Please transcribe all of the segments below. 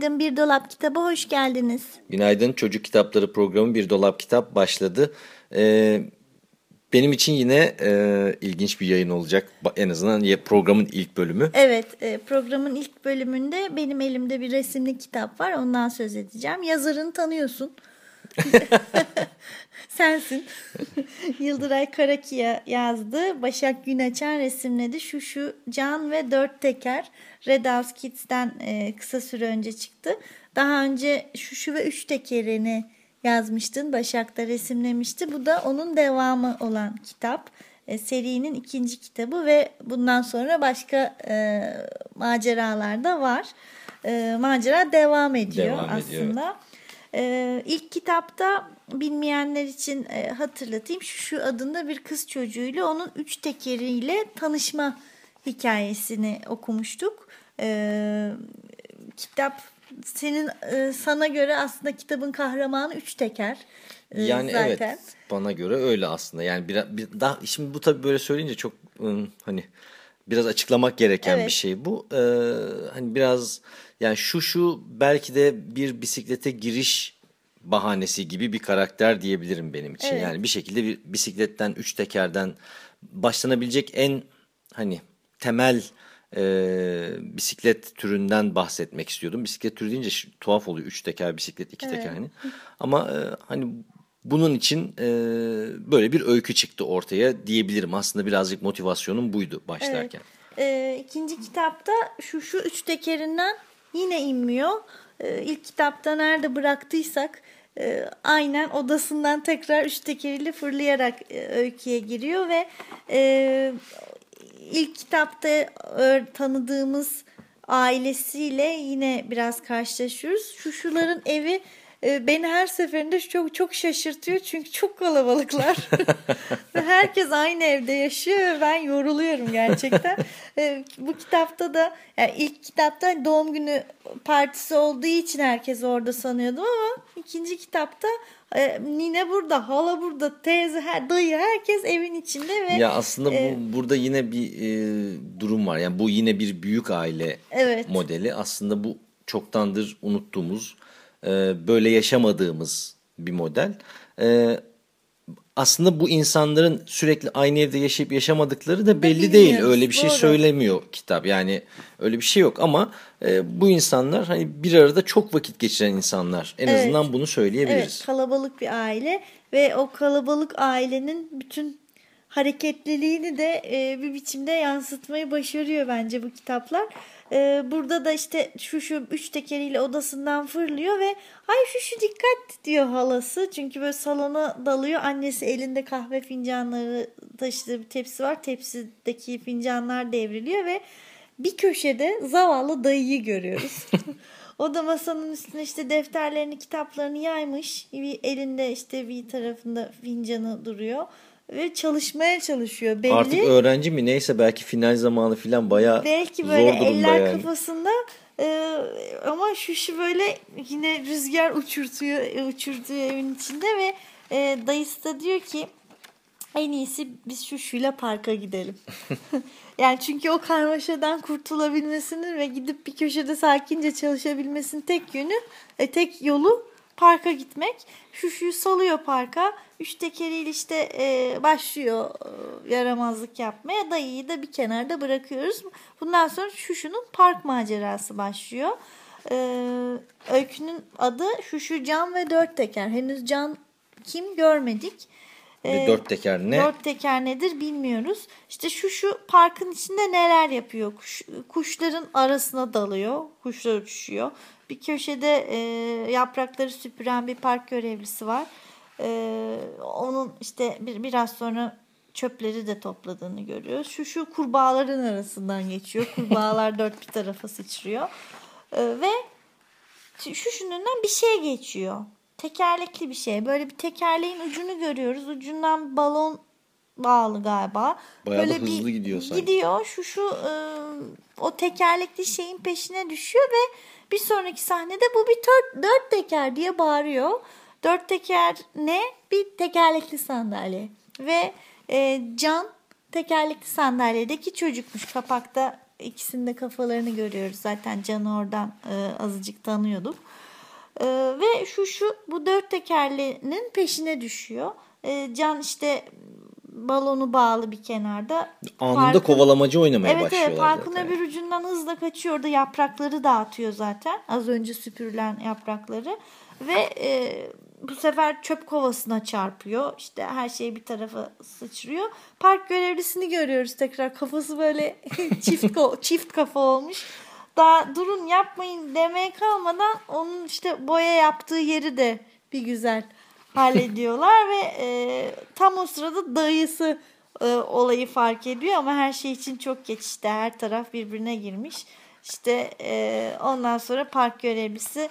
Günaydın Bir Dolap Kitabı hoş geldiniz. Günaydın Çocuk Kitapları programı Bir Dolap Kitap başladı. Ee, benim için yine e, ilginç bir yayın olacak. En azından programın ilk bölümü. Evet e, programın ilk bölümünde benim elimde bir resimli kitap var. Ondan söz edeceğim. Yazarını tanıyorsun. Sensin. Yıldıray Karakiya yazdı. Başak Güneçen resimledi. Şu şu Can ve Dört Teker. Red House Kids'ten e, kısa süre önce çıktı. Daha önce şu şu ve Üç Teker'ini yazmıştın. Başak da resimlemişti. Bu da onun devamı olan kitap. E, serinin ikinci kitabı ve bundan sonra başka e, maceralar da var. E, macera devam ediyor devam aslında. Ediyor. Ee, ilk kitapta bilmeyenler için e, hatırlatayım. Şu, şu adında bir kız çocuğuyla onun üç tekeriyle tanışma hikayesini okumuştuk. Ee, kitap senin e, sana göre aslında kitabın kahramanı üç teker. E, yani zaten. evet bana göre öyle aslında. Yani biraz bir, daha şimdi bu tabii böyle söyleyince çok ım, hani biraz açıklamak gereken evet. bir şey bu. Ee, hani biraz yani şu şu belki de bir bisiklete giriş bahanesi gibi bir karakter diyebilirim benim için. Evet. Yani bir şekilde bir bisikletten, üç tekerden başlanabilecek en hani temel e, bisiklet türünden bahsetmek istiyordum. Bisiklet türü deyince tuhaf oluyor. Üç teker bisiklet, iki evet. teker hani. Ama e, hani bunun için e, böyle bir öykü çıktı ortaya diyebilirim. Aslında birazcık motivasyonum buydu başlarken. Evet. E, ikinci kitapta şu şu üç tekerinden yine inmiyor. E, ilk kitapta nerede bıraktıysak e, aynen odasından tekrar üç tekeriyle fırlayarak e, öyküye giriyor ve e, ilk kitapta e, tanıdığımız ailesiyle yine biraz karşılaşıyoruz. Şuşuların evi e, beni her seferinde çok çok şaşırtıyor çünkü çok kalabalıklar. Herkes aynı evde yaşıyor ve ben yoruluyorum gerçekten. E, bu kitapta da yani ilk kitapta doğum günü partisi olduğu için herkes orada sanıyordum ama ikinci kitapta e, nine burada, hala burada, teyze, her, dayı herkes evin içinde ve ya aslında e, bu burada yine bir e, durum var. Yani bu yine bir büyük aile evet. modeli. Aslında bu çoktandır unuttuğumuz e, böyle yaşamadığımız bir model. E, aslında bu insanların sürekli aynı evde yaşayıp yaşamadıkları da belli değil. Öyle bir şey Doğru. söylemiyor kitap. Yani öyle bir şey yok ama e, bu insanlar hani bir arada çok vakit geçiren insanlar. En evet. azından bunu söyleyebiliriz. Evet, kalabalık bir aile ve o kalabalık ailenin bütün hareketliliğini de e, bir biçimde yansıtmayı başarıyor bence bu kitaplar. Ee, burada da işte şu şu üç tekeriyle odasından fırlıyor ve ay şu şu dikkat diyor halası. Çünkü böyle salona dalıyor. Annesi elinde kahve fincanları taşıdığı bir tepsi var. Tepsideki fincanlar devriliyor ve bir köşede zavallı dayıyı görüyoruz. o da masanın üstüne işte defterlerini, kitaplarını yaymış. Bir elinde işte bir tarafında fincanı duruyor ve çalışmaya çalışıyor belli. Artık öğrenci mi neyse belki final zamanı falan bayağı belki böyle zor eller yani. kafasında ee, ama şu şu böyle yine rüzgar uçurtuyor uçurtuyor evin içinde ve e, dayısı da diyor ki en iyisi biz şu şuyla parka gidelim. yani çünkü o karmaşadan kurtulabilmesinin ve gidip bir köşede sakince çalışabilmesinin tek yönü, e, tek yolu parka gitmek. Şuşuyu salıyor parka. Üç tekeriyle işte e, başlıyor e, yaramazlık yapmaya. Dayıyı da bir kenarda bırakıyoruz. Bundan sonra Şuşu'nun park macerası başlıyor. E, öykünün adı Şuşu Can ve Dört Teker. Henüz Can kim görmedik. Ve dört teker ne? Dört teker nedir bilmiyoruz. İşte şu şu parkın içinde neler yapıyor? Kuş, kuşların arasına dalıyor. Kuşlar uçuşuyor. Bir köşede e, yaprakları süpüren bir park görevlisi var. E, onun işte bir, biraz sonra çöpleri de topladığını görüyoruz. Şu şu kurbağaların arasından geçiyor. Kurbağalar dört bir tarafa sıçrıyor. Ee, ve şu şunundan bir şey geçiyor. Tekerlekli bir şey. Böyle bir tekerleğin ucunu görüyoruz. Ucundan balon bağlı galiba. Bayağı Böyle hızlı bir gidiyor sanki. Gidiyor. Şu şu e, o tekerlekli şeyin peşine düşüyor ve bir sonraki sahnede bu bir dört, dört teker diye bağırıyor. Dört teker ne? Bir tekerlekli sandalye. Ve e, Can tekerlekli sandalyedeki çocukmuş. Kapakta ikisinde kafalarını görüyoruz. Zaten Can'ı oradan e, azıcık tanıyorduk. E, ve şu şu bu dört tekerlinin peşine düşüyor. E, Can işte balonu bağlı bir kenarda. Anında Parkın, kovalamacı oynamaya evet, başlıyorlar Evet parkın zaten. öbür ucundan hızla kaçıyor. Orada yaprakları dağıtıyor zaten. Az önce süpürülen yaprakları. Ve e, bu sefer çöp kovasına çarpıyor. İşte her şey bir tarafa sıçrıyor. Park görevlisini görüyoruz tekrar. Kafası böyle çift çift kafa olmuş. Daha durun yapmayın demeye kalmadan onun işte boya yaptığı yeri de bir güzel hallediyorlar ve e, tam o sırada dayısı e, olayı fark ediyor ama her şey için çok geç işte her taraf birbirine girmiş. İşte e, ondan sonra park görevlisi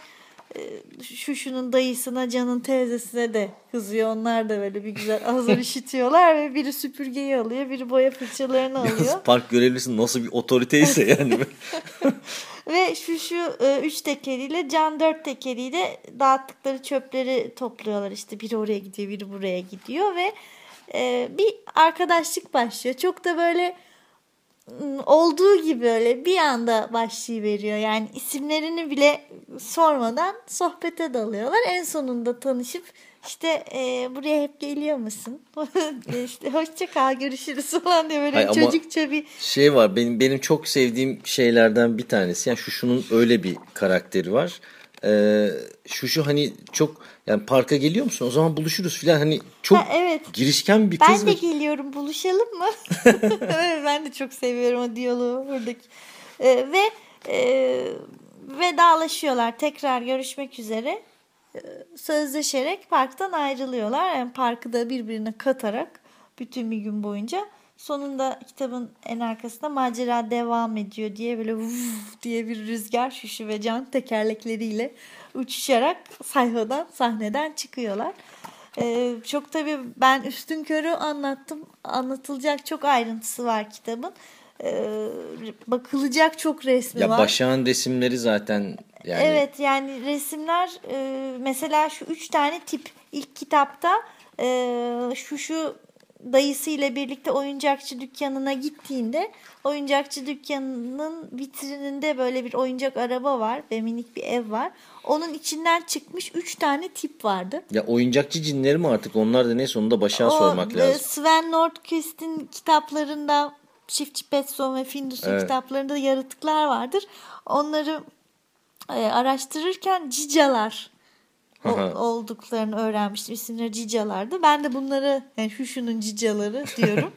şu şunun dayısına Can'ın teyzesine de kızıyor. Onlar da böyle bir güzel azar işitiyorlar ve biri süpürgeyi alıyor, biri boya fırçalarını alıyor. Park görevlisi nasıl bir otoriteyse yani. Ve şu şu e, üç tekeriyle Can dört tekeriyle dağıttıkları çöpleri topluyorlar. İşte biri oraya gidiyor, biri buraya gidiyor ve e, bir arkadaşlık başlıyor. Çok da böyle olduğu gibi öyle bir anda başlayıveriyor. Yani isimlerini bile sormadan sohbete dalıyorlar. En sonunda tanışıp işte e, buraya hep geliyor musun? işte hoşça kal görüşürüz falan diye böyle Hayır, çocukça bir şey var. Benim benim çok sevdiğim şeylerden bir tanesi. Yani şu şunun öyle bir karakteri var. Ee, şu şu hani çok yani parka geliyor musun? O zaman buluşuruz filan. Hani çok ha, evet. girişken bir kız. Ben de geliyorum buluşalım mı? ben de çok seviyorum o diyaloğu buradaki. Ee, ve e, vedalaşıyorlar. Tekrar görüşmek üzere. Ee, sözleşerek parktan ayrılıyorlar. Yani parkı da birbirine katarak bütün bir gün boyunca. Sonunda kitabın en arkasında macera devam ediyor diye böyle vuf diye bir rüzgar şuşu ve can tekerlekleriyle uçuşarak sayfadan sahneden çıkıyorlar. Ee, çok tabii ben üstün körü anlattım. Anlatılacak çok ayrıntısı var kitabın. Ee, bakılacak çok resmi ya var. Başak'ın resimleri zaten yani. Evet yani resimler e, mesela şu üç tane tip ilk kitapta e, şu şu dayısıyla birlikte oyuncakçı dükkanına gittiğinde oyuncakçı dükkanının vitrininde böyle bir oyuncak araba var ve minik bir ev var. Onun içinden çıkmış 3 tane tip vardı. Ya oyuncakçı cinleri mi artık onlar da ne sonunda başa sormak e, lazım. Sven Nordqvist'in kitaplarında Çiftçi Petson ve Findus'un evet. kitaplarında yaratıklar vardır. Onları e, araştırırken cicalar olduklarını öğrenmiştim. İsimleri cicalardı. Ben de bunları yani şunun cicaları diyorum.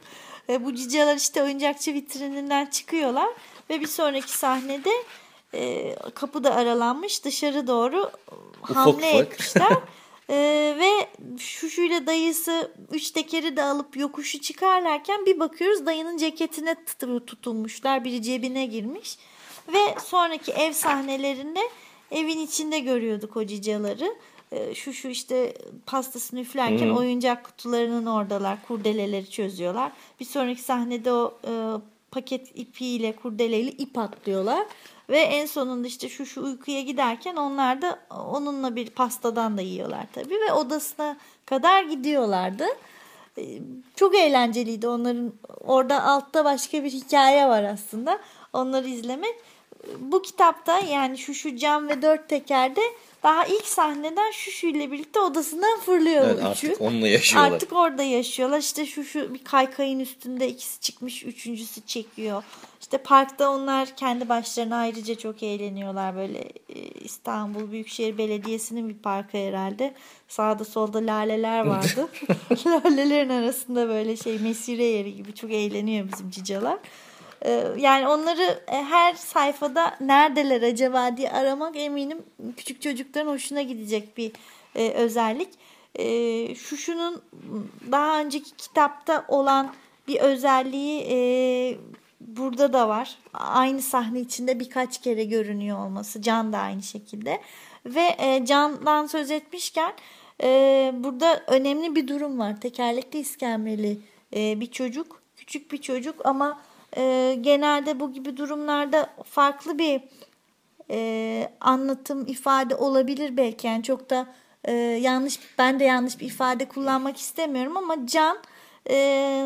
e, bu cicalar işte oyuncakçı vitrininden çıkıyorlar ve bir sonraki sahnede e, kapı da aralanmış dışarı doğru ufak hamle ufak. etmişler. e, ve şuşuyla dayısı üç tekeri de alıp yokuşu çıkarlarken bir bakıyoruz dayının ceketine tutulmuşlar. Biri cebine girmiş. Ve sonraki ev sahnelerinde evin içinde görüyorduk o cicaları şu şu işte pastasını üflerken Hı-hı. oyuncak kutularının oradalar. Kurdeleleri çözüyorlar. Bir sonraki sahnede o e, paket ipiyle kurdeleyle ip atlıyorlar. Ve en sonunda işte şu şu uykuya giderken onlar da onunla bir pastadan da yiyorlar tabii. Ve odasına kadar gidiyorlardı. Çok eğlenceliydi onların. Orada altta başka bir hikaye var aslında. Onları izlemek. Bu kitapta yani şu şu cam ve dört tekerde daha ilk sahneden Şuşu ile birlikte odasından fırlıyor evet, üçü. Artık onunla yaşıyorlar. Artık orada yaşıyorlar. İşte şu şu bir kaykayın üstünde ikisi çıkmış, üçüncüsü çekiyor. İşte parkta onlar kendi başlarına ayrıca çok eğleniyorlar. Böyle İstanbul Büyükşehir Belediyesi'nin bir parkı herhalde. Sağda solda laleler vardı. Lalelerin arasında böyle şey mesire yeri gibi çok eğleniyor bizim cicalar. Yani onları her sayfada neredeler acaba diye aramak eminim küçük çocukların hoşuna gidecek bir özellik. e, Şuşu'nun daha önceki kitapta olan bir özelliği e, burada da var. Aynı sahne içinde birkaç kere görünüyor olması. Can da aynı şekilde. Ve e, Can'dan söz etmişken e, burada önemli bir durum var. Tekerlekli iskemleli e, bir çocuk. Küçük bir çocuk ama e, genelde bu gibi durumlarda farklı bir e, anlatım ifade olabilir belki. Yani çok da e, yanlış ben de yanlış bir ifade kullanmak istemiyorum ama Can e,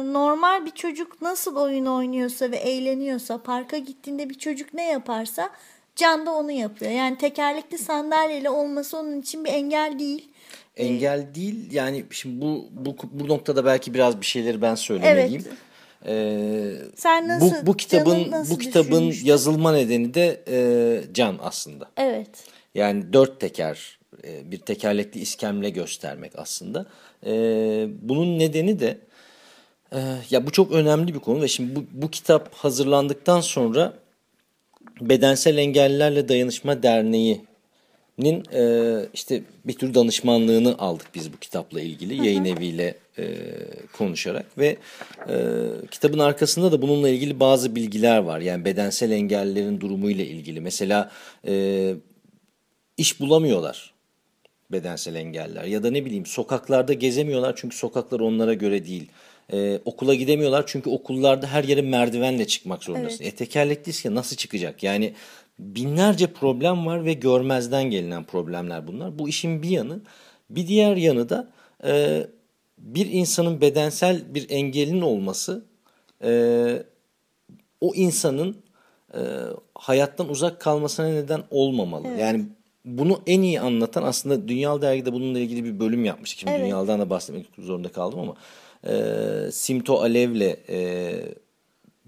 normal bir çocuk nasıl oyun oynuyorsa ve eğleniyorsa parka gittiğinde bir çocuk ne yaparsa Can da onu yapıyor. Yani tekerlekli sandalyeyle olması onun için bir engel değil. Engel değil yani şimdi bu bu bu noktada belki biraz bir şeyleri ben söylemeliyim. Evet. Ee, Sen nasıl, bu, bu kitabın nasıl bu kitabın yazılma nedeni de e, Can aslında. Evet. Yani dört teker e, bir tekerlekli iskemle göstermek aslında. E, bunun nedeni de e, ya bu çok önemli bir konu ve şimdi bu, bu kitap hazırlandıktan sonra Bedensel Engellilerle Dayanışma Derneği nin e, işte bir tür danışmanlığını aldık biz bu kitapla ilgili hı hı. yayın eviyle e, konuşarak ve e, kitabın arkasında da bununla ilgili bazı bilgiler var. Yani bedensel engellilerin durumuyla ilgili. Mesela e, iş bulamıyorlar bedensel engeller ya da ne bileyim sokaklarda gezemiyorlar çünkü sokaklar onlara göre değil. Ee, okula gidemiyorlar çünkü okullarda her yere merdivenle çıkmak zorundasın. Evet. E tekerlekliyse nasıl çıkacak? Yani binlerce problem var ve görmezden gelinen problemler bunlar. Bu işin bir yanı. Bir diğer yanı da e, bir insanın bedensel bir engelinin olması e, o insanın e, hayattan uzak kalmasına neden olmamalı. Evet. Yani bunu en iyi anlatan aslında Dünyal Dergi'de bununla ilgili bir bölüm yapmıştık. Şimdi evet. Dünyal'dan da bahsetmek zorunda kaldım ama e, Simto Alev'le e,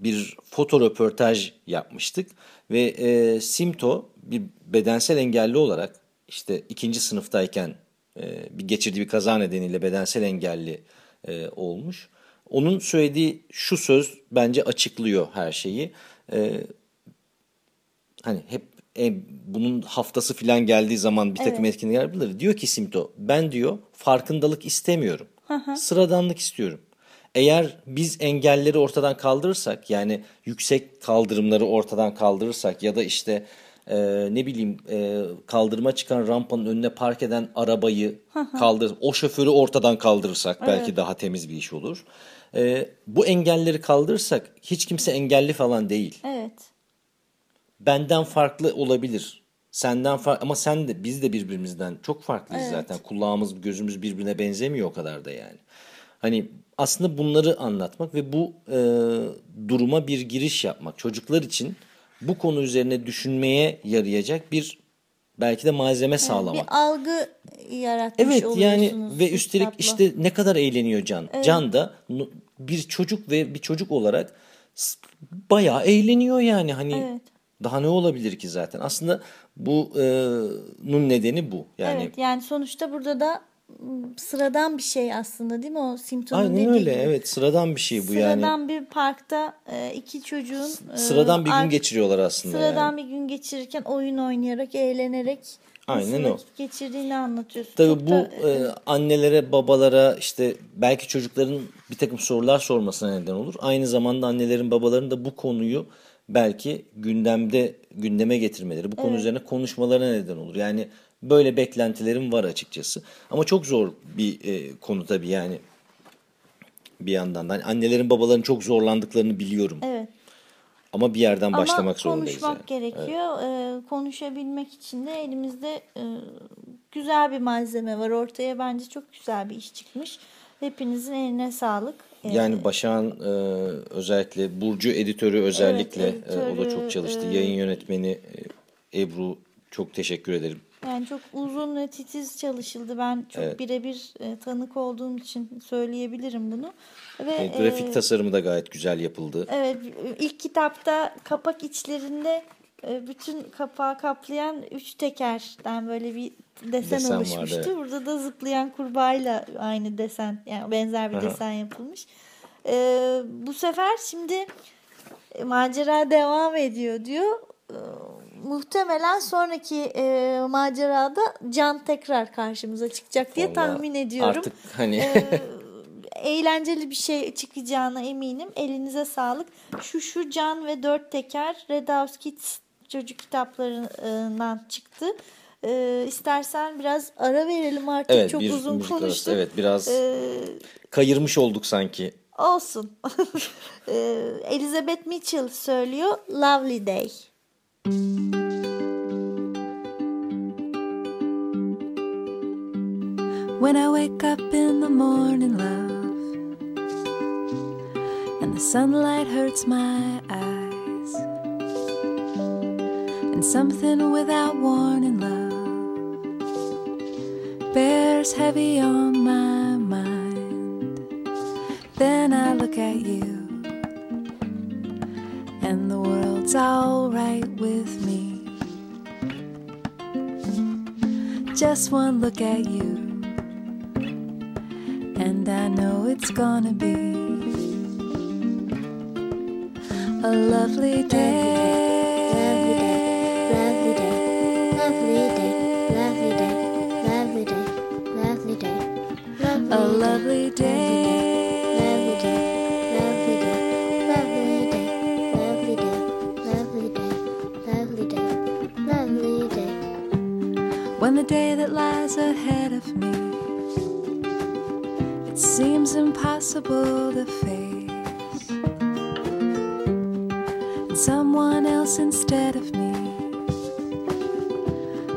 bir foto röportaj yapmıştık. Ve e, Simto bir bedensel engelli olarak işte ikinci sınıftayken e, bir geçirdiği bir kaza nedeniyle bedensel engelli e, olmuş. Onun söylediği şu söz bence açıklıyor her şeyi. E, hani hep e, bunun haftası filan geldiği zaman bir takım evet. etkinlikler yapılır. Diyor ki Simto ben diyor farkındalık istemiyorum. Sıradanlık istiyorum. Eğer biz engelleri ortadan kaldırırsak yani yüksek kaldırımları ortadan kaldırırsak ya da işte e, ne bileyim e, kaldırıma çıkan rampanın önüne park eden arabayı kaldır, o şoförü ortadan kaldırırsak evet. belki daha temiz bir iş olur. E, bu engelleri kaldırırsak hiç kimse engelli falan değil. Evet. Benden farklı olabilir. Senden farklı ama sen de biz de birbirimizden çok farklıyız evet. zaten. Kulağımız, gözümüz birbirine benzemiyor o kadar da yani. Hani aslında bunları anlatmak ve bu e, duruma bir giriş yapmak. Çocuklar için bu konu üzerine düşünmeye yarayacak bir belki de malzeme yani sağlamak. Bir algı yaratmış Evet yani ve üstelik kitapla. işte ne kadar eğleniyor Can. Evet. Can da bir çocuk ve bir çocuk olarak bayağı eğleniyor yani hani evet. daha ne olabilir ki zaten. Aslında bunun nedeni bu. Yani Evet yani sonuçta burada da sıradan bir şey aslında değil mi o Simpson'un Aynen öyle gibi. evet sıradan bir şey bu sıradan yani. Sıradan bir parkta e, iki çocuğun e, sıradan bir gün geçiriyorlar aslında Sıradan yani. bir gün geçirirken oyun oynayarak eğlenerek Aynen o. geçirdiğini anlatıyorsun. Tabii Çok bu da, e, annelere, babalara işte belki çocukların bir takım sorular sormasına neden olur. Aynı zamanda annelerin, babaların da bu konuyu belki gündemde gündeme getirmeleri, bu konu evet. üzerine konuşmalarına neden olur. Yani Böyle beklentilerim var açıkçası. Ama çok zor bir e, konu tabii yani bir yandan da. Hani annelerin babaların çok zorlandıklarını biliyorum. Evet. Ama bir yerden Ama başlamak zorundayız. Ama konuşmak yani. gerekiyor. Evet. Ee, konuşabilmek için de elimizde e, güzel bir malzeme var. Ortaya bence çok güzel bir iş çıkmış. Hepinizin eline sağlık. Ee, yani Başak'ın e, özellikle Burcu editörü özellikle evet, editörü, e, o da çok çalıştı. E, Yayın yönetmeni e, Ebru çok teşekkür ederim. Yani çok uzun ve titiz çalışıldı. Ben çok evet. birebir e, tanık olduğum için söyleyebilirim bunu. Ve e, grafik e, tasarımı da gayet güzel yapıldı. Evet, ilk kitapta kapak içlerinde e, bütün kapağı kaplayan üç tekerden böyle bir desen, desen oluşmuştu. Vardı, evet. Burada da zıplayan kurbağayla aynı desen, yani benzer bir Aha. desen yapılmış. E, bu sefer şimdi e, macera devam ediyor diyor. E, muhtemelen sonraki e, macerada Can tekrar karşımıza çıkacak diye Vallahi tahmin ediyorum. Artık hani Ee, eğlenceli bir şey çıkacağına eminim. Elinize sağlık. Şu şu Can ve Dört Teker Red House Kids çocuk kitaplarından çıktı. Ee, istersen biraz ara verelim artık. evet Çok bir uzun müzik arası. konuştuk. Evet biraz Ee, kayırmış olduk sanki. olsun. Ee, Elizabeth Mitchell söylüyor Lovely Day. When I wake up in the morning, love, and the sunlight hurts my eyes, and something without warning, love, bears heavy on my mind, then I look at you, world's alright with me. Just one look at you and I know it's gonna be a lovely day. Lovely day, lovely day, lovely day, lovely day, lovely day, lovely day, A lovely lovely When the day that lies ahead of me it seems impossible to face, and someone else instead of me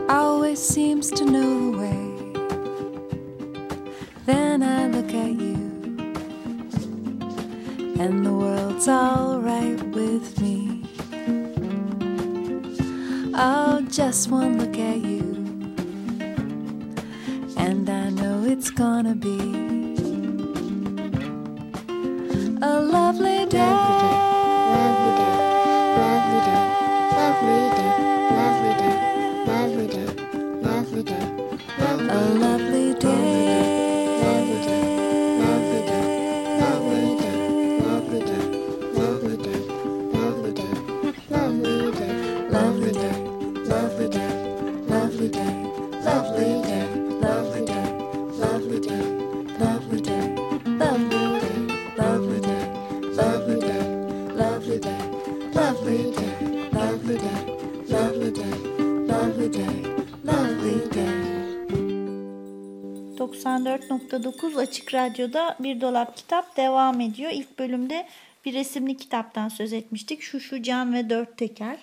always seems to know the way. Then I look at you, and the world's alright with me. Oh, just one look at you, gonna be 94.9 Açık Radyo'da Bir Dolap Kitap devam ediyor. İlk bölümde bir resimli kitaptan söz etmiştik. Şu şu Can ve Dört Teker.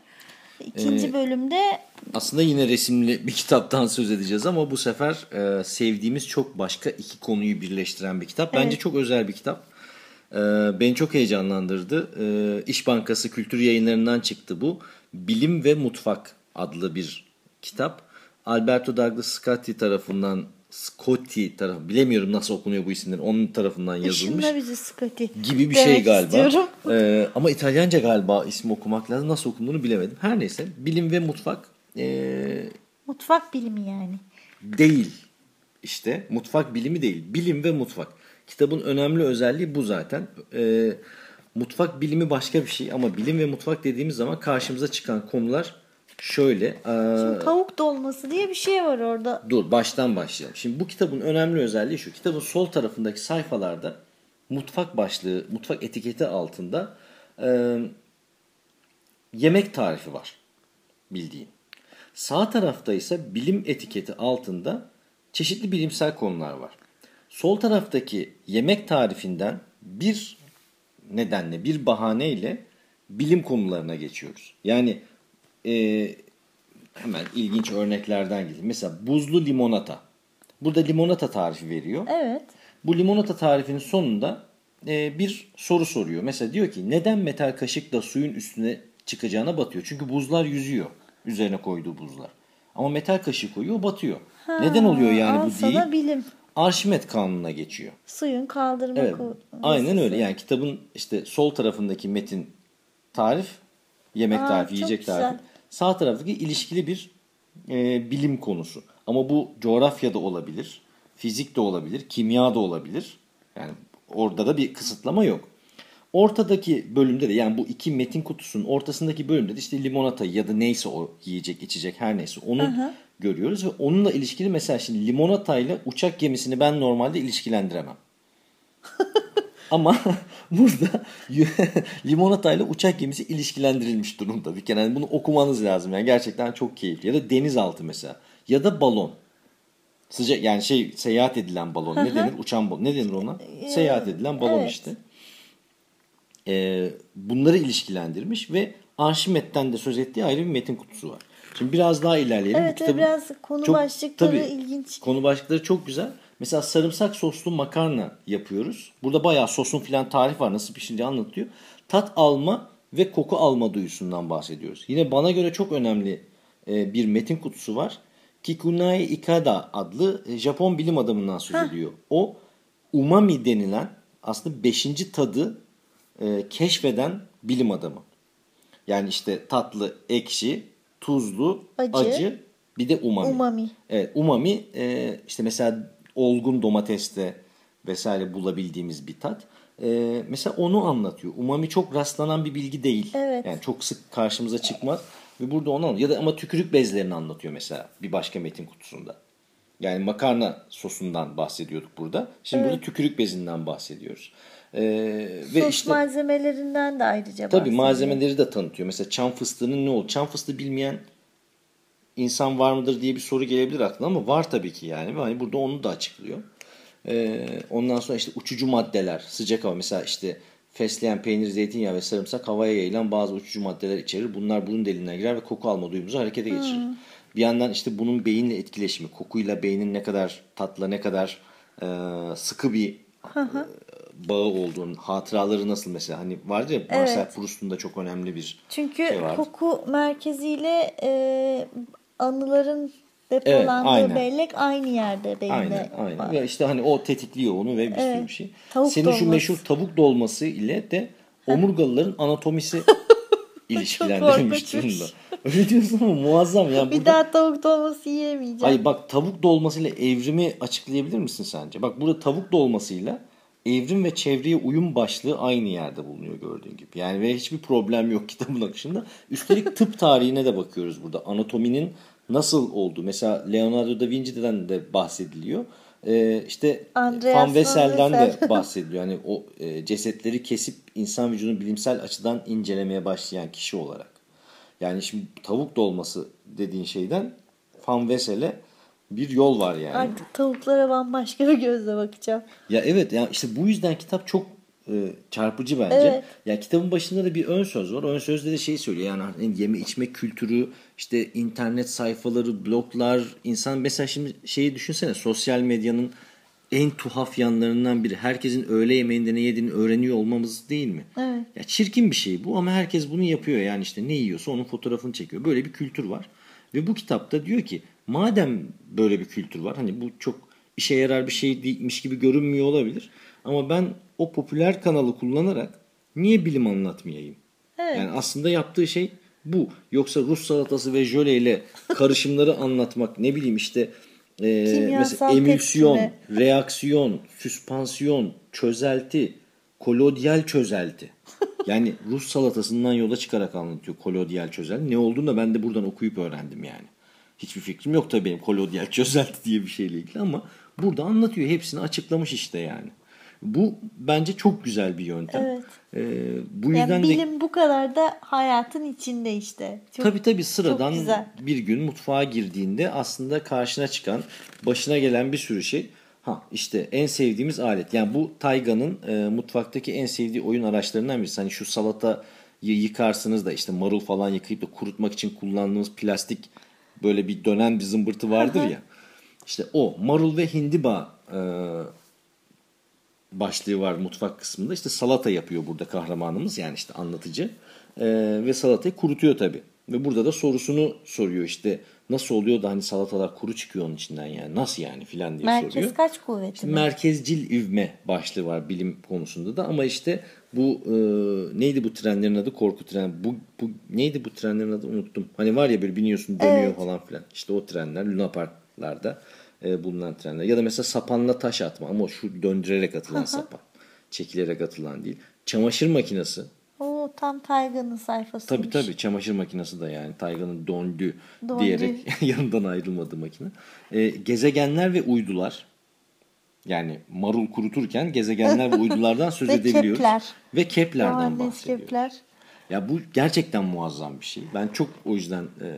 İkinci Ee, bölümde Aslında yine resimli bir kitaptan söz edeceğiz ama bu sefer e, sevdiğimiz çok başka iki konuyu birleştiren bir kitap. Bence Evet. çok özel bir kitap. E, beni çok heyecanlandırdı. E, İş Bankası Kültür Yayınları'ndan çıktı bu. Bilim ve Mutfak adlı bir kitap. Alberto Douglas Scotti tarafından Scotti tarafı bilemiyorum nasıl okunuyor bu isimler. Onun tarafından yazılmış bizi Scotty gibi bir demek şey galiba. istiyorum. Ee, ama İtalyanca galiba ismi okumak lazım. Nasıl okunduğunu bilemedim. Her neyse bilim ve mutfak ee, Mutfak bilimi yani. değil işte. Mutfak bilimi değil. Bilim ve mutfak. Kitabın önemli özelliği bu zaten. Ee, mutfak bilimi başka bir şey ama bilim ve mutfak dediğimiz zaman karşımıza çıkan konular şöyle. ee, Tavuk dolması diye bir şey var orada. Dur baştan başlayalım. Şimdi bu kitabın önemli özelliği şu. Kitabın sol tarafındaki sayfalarda mutfak başlığı, mutfak etiketi altında e, yemek tarifi var bildiğin. Sağ tarafta ise bilim etiketi altında çeşitli bilimsel konular var. Sol taraftaki yemek tarifinden bir nedenle, bir bahaneyle bilim konularına geçiyoruz. Yani e, hemen ilginç örneklerden gidelim. Mesela buzlu limonata. Burada limonata tarifi veriyor. Evet. Bu limonata tarifinin sonunda e, bir soru soruyor. Mesela diyor ki neden metal kaşıkla suyun üstüne çıkacağına batıyor? Çünkü buzlar yüzüyor. Üzerine koyduğu buzlar. Ama metal kaşığı koyuyor batıyor. neden oluyor yani bu değil? bilim. Arşimet kanununa geçiyor. Suyun kaldırma Evet. Aynen öyle. Yani kitabın işte sol tarafındaki metin tarif, yemek Aa, tarifi, yiyecek güzel. tarifi. Sağ taraftaki ilişkili bir e, bilim konusu. Ama bu coğrafya da olabilir, fizik de olabilir, kimya da olabilir. Yani orada da bir kısıtlama yok. Ortadaki bölümde de yani bu iki metin kutusunun ortasındaki bölümde de işte limonata ya da neyse o yiyecek içecek her neyse onu görüyoruz. Ve onunla ilişkili mesela şimdi limonatayla uçak gemisini ben normalde ilişkilendiremem. Ama burada limonatayla uçak gemisi ilişkilendirilmiş durumda bir kere. Yani bunu okumanız lazım. Yani gerçekten çok keyifli. Ya da denizaltı mesela. Ya da balon. Sıcak yani şey seyahat edilen balon. Ne denir? Uçan balon. Ne denir ona? Seyahat edilen balon evet. işte. Ee, bunları ilişkilendirmiş ve Arşimet'ten de söz ettiği ayrı bir metin kutusu var. Şimdi biraz daha ilerleyelim. Evet Bu kitabın biraz konu çok- başlıkları tabii, ilginç. Konu başlıkları çok güzel. Mesela sarımsak soslu makarna yapıyoruz. Burada bayağı sosun filan tarif var. Nasıl pişirildiği anlatıyor. Tat alma ve koku alma duyusundan bahsediyoruz. Yine bana göre çok önemli e, bir metin kutusu var. Kikunai Ikada adlı e, Japon bilim adamından söz ediyor. O umami denilen aslında beşinci tadı e, keşfeden bilim adamı. Yani işte tatlı, ekşi, tuzlu, Acı. acı, bir de umami. Umami. Evet, umami e, işte mesela olgun domateste vesaire bulabildiğimiz bir tat. E, mesela onu anlatıyor. Umami çok rastlanan bir bilgi değil. Evet. Yani çok sık karşımıza çıkmaz. Ve burada onu anlatıyor. Ya da ama tükürük bezlerini anlatıyor mesela bir başka metin kutusunda. Yani makarna sosundan bahsediyorduk burada. Şimdi burada tükürük bezinden bahsediyoruz. E, ve Sos işte malzemelerinden de ayrıca Tabii malzemeleri de tanıtıyor. Mesela çam fıstığının ne olur? Çam fıstığı bilmeyen insan var mıdır diye bir soru gelebilir aklına ama var tabii ki yani. Hani burada onu da açıklıyor. Ee, ondan sonra işte uçucu maddeler, sıcak hava mesela işte fesleğen, peynir, zeytinyağı ve sarımsak havaya yayılan bazı uçucu maddeler içerir. Bunlar burun deliğine girer ve koku alma duyumuzu harekete geçirir. Bir yandan işte bunun beyinle etkileşimi, kokuyla beynin ne kadar tatlı, ne kadar e, sıkı bir e, bağı olduğunu, hatıraları nasıl mesela hani vardı ya Marcel Proust'un da çok önemli bir Çünkü şey vardı. koku merkeziyle e, anıların depolandığı aynen. bellek aynı yerde beyinde Aynen, aynen. var. Ve işte hani o tetikliyor onu ve bir sürü Evet. bir şey. Senin şu dolması. meşhur tavuk dolması ile de omurgalıların anatomisi ilişkilendirilmiş durumda. Öyle diyorsun ama muazzam ya. Bir Burada... daha tavuk dolması yiyemeyeceğim. Hayır bak tavuk dolmasıyla evrimi açıklayabilir misin sence? Bak burada tavuk dolmasıyla evrim ve çevreye uyum başlığı aynı yerde bulunuyor gördüğün gibi. Yani ve hiçbir problem yok kitabın akışında. Üstelik tıp tarihine de bakıyoruz burada. Anatominin nasıl olduğu. Mesela Leonardo da Vinci'den de bahsediliyor. Ee, işte Andreas Van Wessel'den de bahsediliyor. Yani o e, cesetleri kesip insan vücudunu bilimsel açıdan incelemeye başlayan kişi olarak. Yani şimdi tavuk dolması dediğin şeyden Van Wessel'e bir yol var yani. Artık tavuklara bambaşka bir gözle bakacağım. Ya evet yani işte bu yüzden kitap çok e, çarpıcı bence. Evet. Ya kitabın başında da bir ön söz var. Ön sözde de şey söylüyor yani hani yeme içme kültürü, işte internet sayfaları, bloglar, insan mesela şimdi şeyi düşünsene sosyal medyanın en tuhaf yanlarından biri. Herkesin öğle yemeğinde ne yediğini öğreniyor olmamız değil mi? Evet. Ya çirkin bir şey bu ama herkes bunu yapıyor. Yani işte ne yiyorsa onun fotoğrafını çekiyor. Böyle bir kültür var. Ve bu kitapta diyor ki madem böyle bir kültür var hani bu çok işe yarar bir şey değilmiş gibi görünmüyor olabilir. Ama ben o popüler kanalı kullanarak niye bilim anlatmayayım? Evet. Yani aslında yaptığı şey bu. Yoksa Rus salatası ve jöleyle karışımları anlatmak ne bileyim işte e, Kimyasal mesela emülsiyon, tepkime. reaksiyon, süspansiyon, çözelti, kolodyal çözelti. Yani Rus salatasından yola çıkarak anlatıyor kolodyal çözelti. Ne olduğunu da ben de buradan okuyup öğrendim yani. Hiçbir fikrim yok tabii benim kolodyal çözelti diye bir şeyle ilgili ama burada anlatıyor. Hepsini açıklamış işte yani. Bu bence çok güzel bir yöntem. Evet. Ee, bu yüzden Yani de bilim bu kadar da hayatın içinde işte. Çok, Tabii tabii sıradan bir gün mutfağa girdiğinde aslında karşına çıkan, başına gelen bir sürü şey. Ha işte en sevdiğimiz alet. Yani bu Tayga'nın e, mutfaktaki en sevdiği oyun araçlarından birisi. Hani şu salatayı yıkarsınız da işte marul falan yıkayıp da kurutmak için kullandığımız plastik böyle bir dönen bir zımbırtı vardır ya. İşte o marul ve hindiba e, başlığı var mutfak kısmında. İşte salata yapıyor burada kahramanımız yani işte anlatıcı. Ee, ve salatayı kurutuyor tabii. Ve burada da sorusunu soruyor işte nasıl oluyor da hani salatalar kuru çıkıyor onun içinden yani nasıl yani filan diye Merkez soruyor. kaç kuvveti İşte mi? merkezcil ivme başlığı var bilim konusunda da ama işte bu e, neydi bu trenlerin adı korku tren bu, bu neydi bu trenlerin adı unuttum hani var ya böyle biniyorsun dönüyor Evet. falan filan işte o trenler Luna Parklarda e, bulunan trenler ya da mesela sapanla taş atma ama şu döndürerek atılan sapan çekilerek atılan değil. Çamaşır makinesi. O tam Taygan'ın sayfasıymış. Tabii tabii çamaşır makinesi de yani Taygan'ın döndü Döndü. diyerek yanından ayrılmadı makine. Ee, gezegenler ve uydular. Yani marul kuruturken gezegenler ve uydulardan söz edebiliyoruz. Kepler. Ve Kepler'den bahsediyoruz. Kepler. Ya bu gerçekten muazzam bir şey. Ben çok o yüzden e,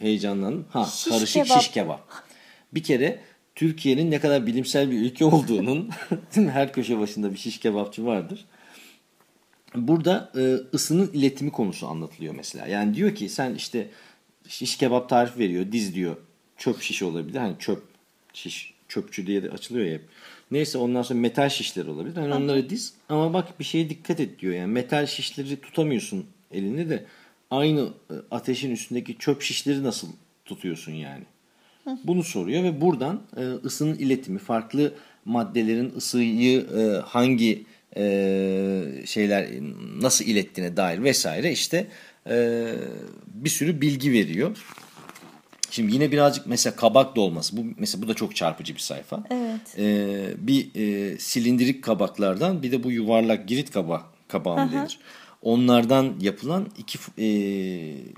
heyecanlandım. Ha Şiş karışık kebap. şiş kebap. Bir kere Türkiye'nin ne kadar bilimsel bir ülke olduğunun her köşe başında bir şiş kebapçı vardır. Burada e, ısının iletimi konusu anlatılıyor mesela. Yani diyor ki sen işte şiş kebap tarif veriyor. Diz diyor çöp şiş olabilir. Hani çöp şiş çöpçü diye de açılıyor ya hep. Neyse ondan sonra metal şişler olabilir. Hani onları diz ama bak bir şeye dikkat et diyor. Yani metal şişleri tutamıyorsun elinde de aynı e, ateşin üstündeki çöp şişleri nasıl tutuyorsun yani? Bunu soruyor ve buradan e, ısının iletimi, farklı maddelerin ısıyı e, hangi e, şeyler nasıl ilettiğine dair vesaire işte e, bir sürü bilgi veriyor. Şimdi yine birazcık mesela kabak dolması. Bu mesela bu da çok çarpıcı bir sayfa. Evet. Ee, bir e, silindirik kabaklardan bir de bu yuvarlak girit kaba kabağı denir. Onlardan yapılan iki e,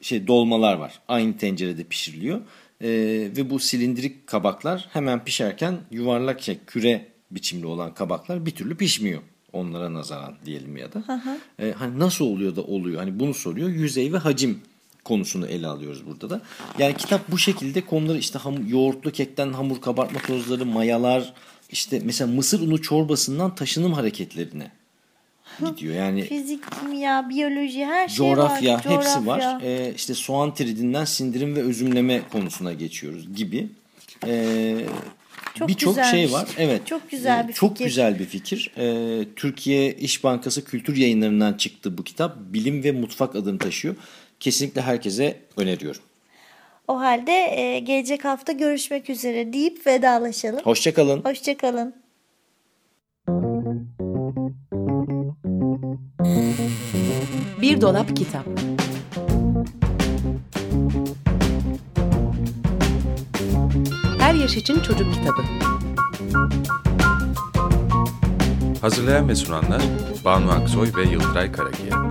şey dolmalar var. Aynı tencerede pişiriliyor. E, ve bu silindirik kabaklar hemen pişerken yuvarlak şey küre biçimli olan kabaklar bir türlü pişmiyor. Onlara nazaran diyelim ya da. E, hani nasıl oluyor da oluyor? Hani bunu soruyor. Yüzey ve hacim konusunu ele alıyoruz burada da. Yani kitap bu şekilde konuları işte ham, yoğurtlu kekten hamur kabartma tozları, mayalar, işte mesela mısır unu çorbasından taşınım hareketlerine gidiyor. Yani Fizik, kimya, biyoloji her şey coğrafya, var. hepsi var. Coğrafya. Ee, işte soğan tridinden sindirim ve özümleme konusuna geçiyoruz gibi. Ee, Çok Birçok şey var. Evet. Çok güzel bir Ee, Çok fikir. güzel bir fikir. Ee, Türkiye İş Bankası Kültür Yayınları'ndan çıktı bu kitap. Bilim ve Mutfak adını taşıyor. Kesinlikle herkese öneriyorum. O halde e, gelecek hafta görüşmek üzere deyip vedalaşalım. Hoşçakalın. Hoşçakalın. Bir dolap kitap. Her yaş için çocuk kitabı. Hazırlayan ve sunanlar Banu Aksoy ve Yıldıray Karakiya.